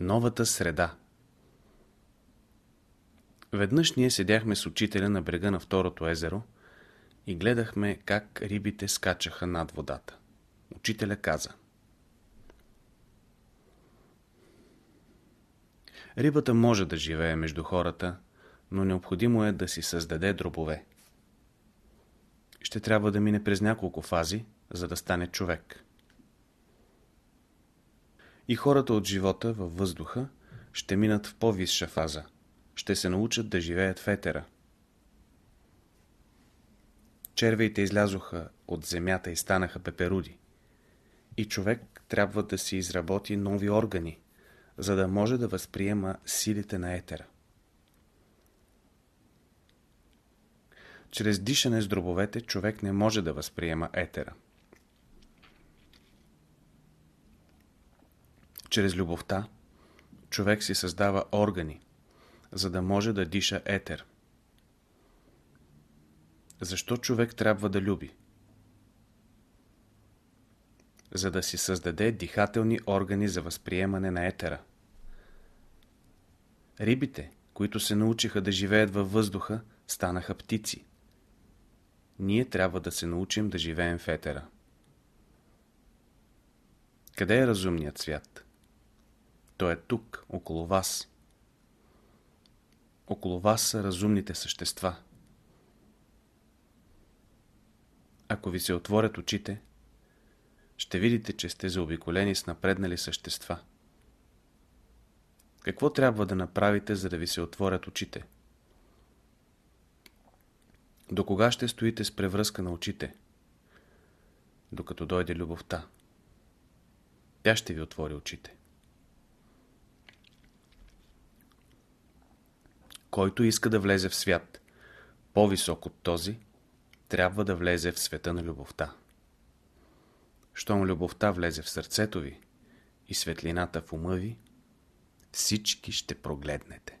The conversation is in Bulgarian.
Новата среда Веднъж ние седяхме с учителя на брега на второто езеро и гледахме как рибите скачаха над водата. Учителя каза Рибата може да живее между хората, но необходимо е да си създаде дробове. Ще трябва да мине през няколко фази, за да стане човек. И хората от живота във въздуха ще минат в по-висша фаза. Ще се научат да живеят в етера. Червеите излязоха от земята и станаха пеперуди. И човек трябва да си изработи нови органи, за да може да възприема силите на етера. Чрез дишане с дробовете човек не може да възприема етера. Чрез любовта човек си създава органи, за да може да диша етер. Защо човек трябва да люби? За да си създаде дихателни органи за възприемане на етера. Рибите, които се научиха да живеят във въздуха, станаха птици. Ние трябва да се научим да живеем в етера. Къде е разумният свят? Той е тук, около вас. Около вас са разумните същества. Ако ви се отворят очите, ще видите, че сте заобиколени с напреднали същества. Какво трябва да направите, за да ви се отворят очите? До кога ще стоите с превръзка на очите? Докато дойде любовта. Тя ще ви отвори очите. Който иска да влезе в свят по-висок от този, трябва да влезе в света на любовта. Щом любовта влезе в сърцето ви и светлината в ума ви, всички ще прогледнете.